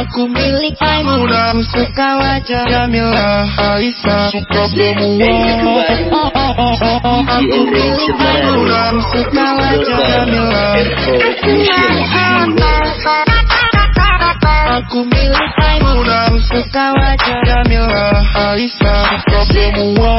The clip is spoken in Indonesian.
Aku milik Aimuda Suka wajah Jamila Aisyah Suka semua Aku milik Suka wajah Jamila Aku milik Suka wajah Jamila Aisyah Suka semua